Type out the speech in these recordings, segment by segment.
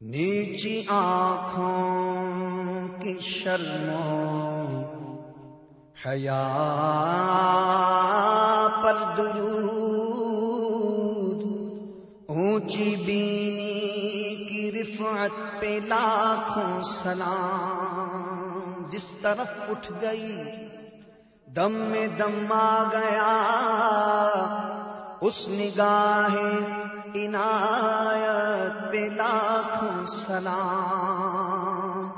نیچی آنکھوں کی شرموں، حیا پر درود، اونچی بینی کی رفعت پہ لاکھوں سلام، جس طرف اٹھ گئی، دم میں دم آ گیا، اس نگاہ عنایت پہ لاکھوں سلام۔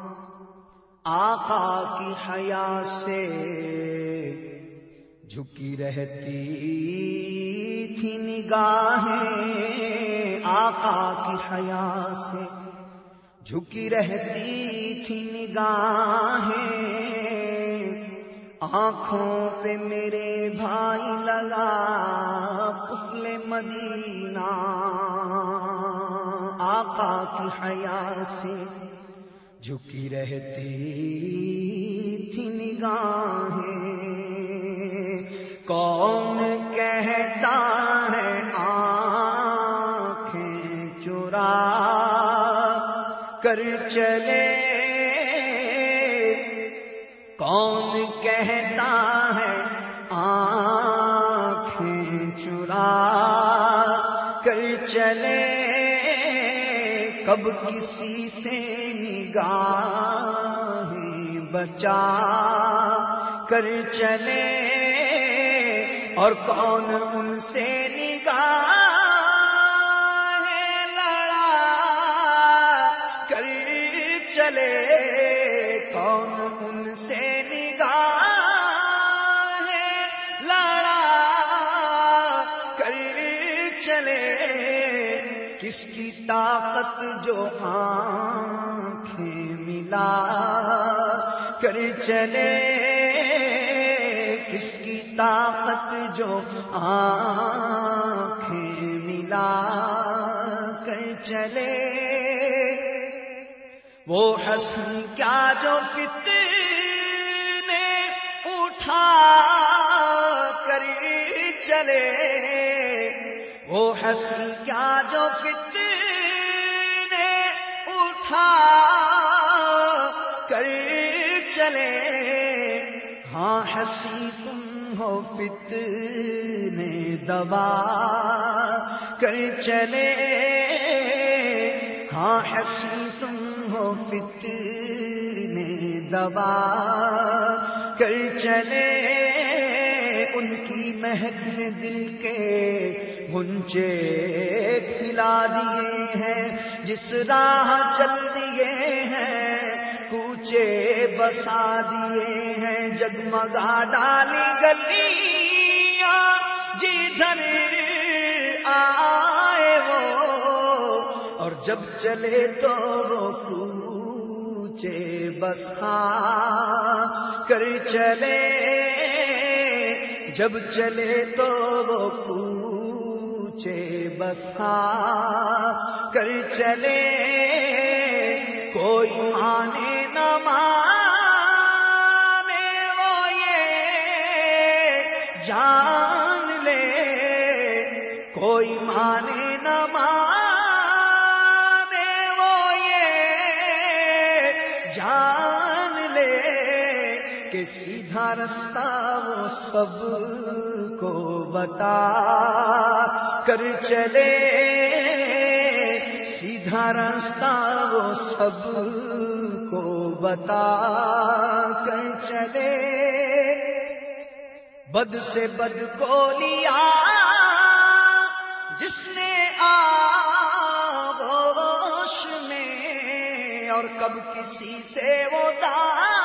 آقا کی حیا سے جھکی رہتی تھی نگاہیں۔ آقا کی حیا سے جھکی رہتی تھی نگاہیں۔ آنکھوں پہ میرے بھائی لگا مدینہ، آقا کی حیا سے جھکی رہتی تھی نگاہیں۔ کون کہتا ہے آنکھیں چرا کر چلے چلے کب کسی سے نگاہ بچا کر چلے اور کون ان سے نگاہ چلے، کس کی طاقت جو آنکھیں ملا کر چلے، کس کی طاقت جو آنکھیں ملا کر چلے؟ وہ حسن کیا جو فتنے اٹھا کر چلے؟ وہ حسن کیا جو فتنے اٹھا کر چلے؟ ہاں ہنسی تم ہو فتنے دبا کر چلے؟ ہاں ہنسی تم ہو فتنے دبا کر چلے؟ کی مہک نے دل کے گنچے کھلا دیے ہیں، جس راہ چل دیے ہیں، کوچے بسا دیے ہیں، جگمگا ڈالی گلیاں، جدھر آئے وہ، اور جب چلے تو وہ کوچے بسا کر چلے جب چلے تو وہ پوچھے بسا ہاں، کر چلے، کوئی مانے نہ مانے، وہ یہ جان لے، کوئی مانے سب کو بتا کر چلے۔ سیدھا راستہ وہ سب کو بتا کر چلے۔ بد سے بد کو لیا۔ جس نے آغوش میں اور کب کسی سے وہ دامن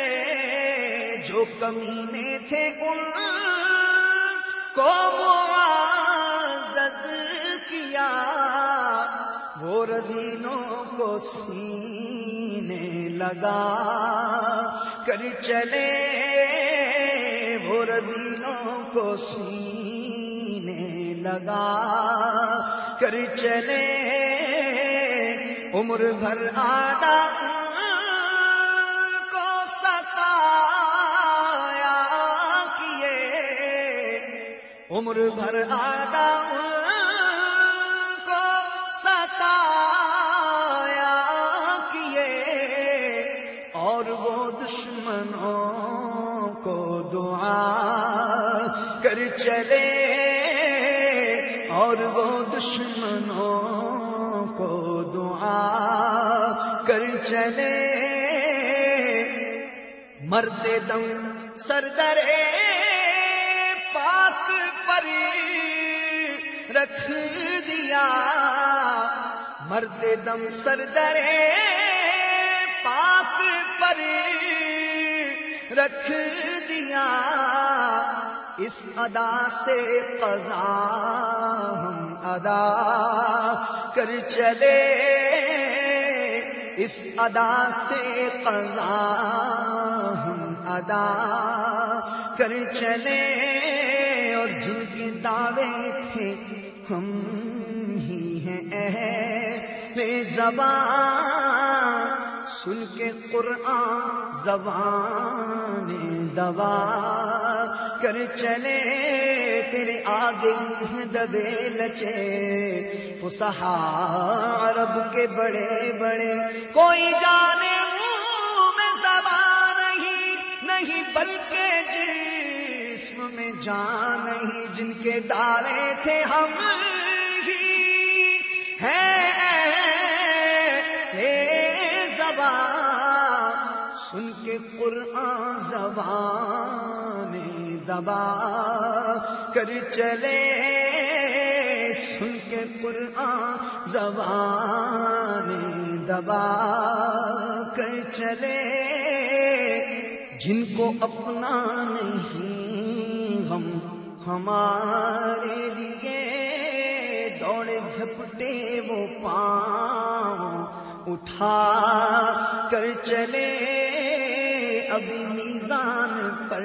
چلے جو کمینے تھے ان کو معزز کیا، وہ ردینوں کو سینے لگا کر چلے، وہ ردینوں کو سینے لگا کر چلے۔ عمر بھر آدھا عمر بھر آدم کو ستایا کیے اور وہ دشمنوں کو دعا کر چلے اور وہ دشمنوں کو دعا کر چلے مرد دم سردرے پاک رکھ دیا۔ مرد دم سردرے پاک پر رکھ دیا۔ اس ادا سے قضا ہم ادا کر چلے۔ اس ادا سے قضا ہم ادا کر چلے۔ اور جن کے دعوے تھے ہم ہی ہیں اہل زبان۔ سن کے قرآن زبان دبا کر چلے تیرے آگے دبے لچے۔ فسحا عرب کے بڑے بڑے۔ کوئی جانے منہ میں زبان نہیں نہیں، بلکہ جسم میں جان نہیں جن کے ڈالے تھے ہم ہی ہیں۔ زبان، سن کے قرآن زبان دبا کر چلے۔ سن کے قرآن زبان دبا کر چلے۔ جن کو اپنا نہیں ہم ہمارے لیے دوڑے جھپٹے وہ پاؤں اٹھا کر چلے۔ ابھی میزان پر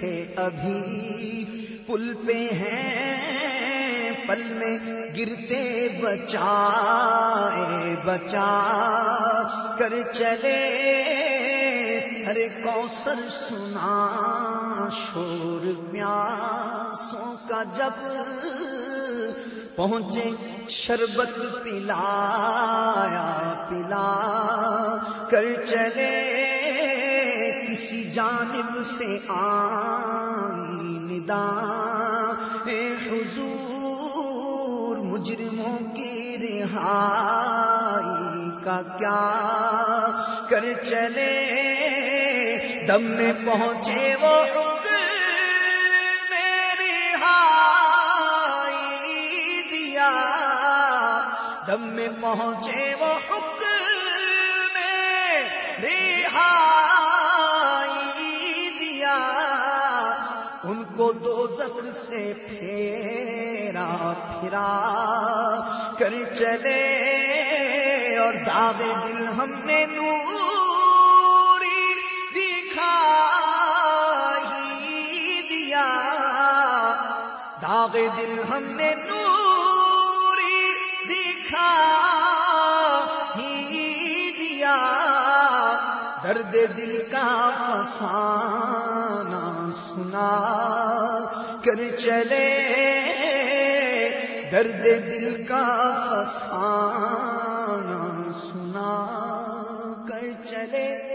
تھے، ابھی پل پہ ہیں۔ پل میں گرتے بچائے، بچا کر چلے۔ سر کوسر سنا، شور پیاسوں کا جب پہنچے، شربت پلایا، پلا کر چلے کسی جانب سے آئی ندا۔ حضور، مجرموں کی رہائی کا کیا کر چلے۔ دم میں پہنچے وہ دم میں پہنچے وہ حکم میں رہائی دیا۔ ان کو دو زخ سے پھیرا پھرا کر چلے۔ اور داغے دل ہم نے نوری باغ دل ہم نے نوری دکھا ہی دیا۔ درد دل کا فسانہ سنا۔ کر چلے، درد دل کا فسانہ سنا۔ کر چلے۔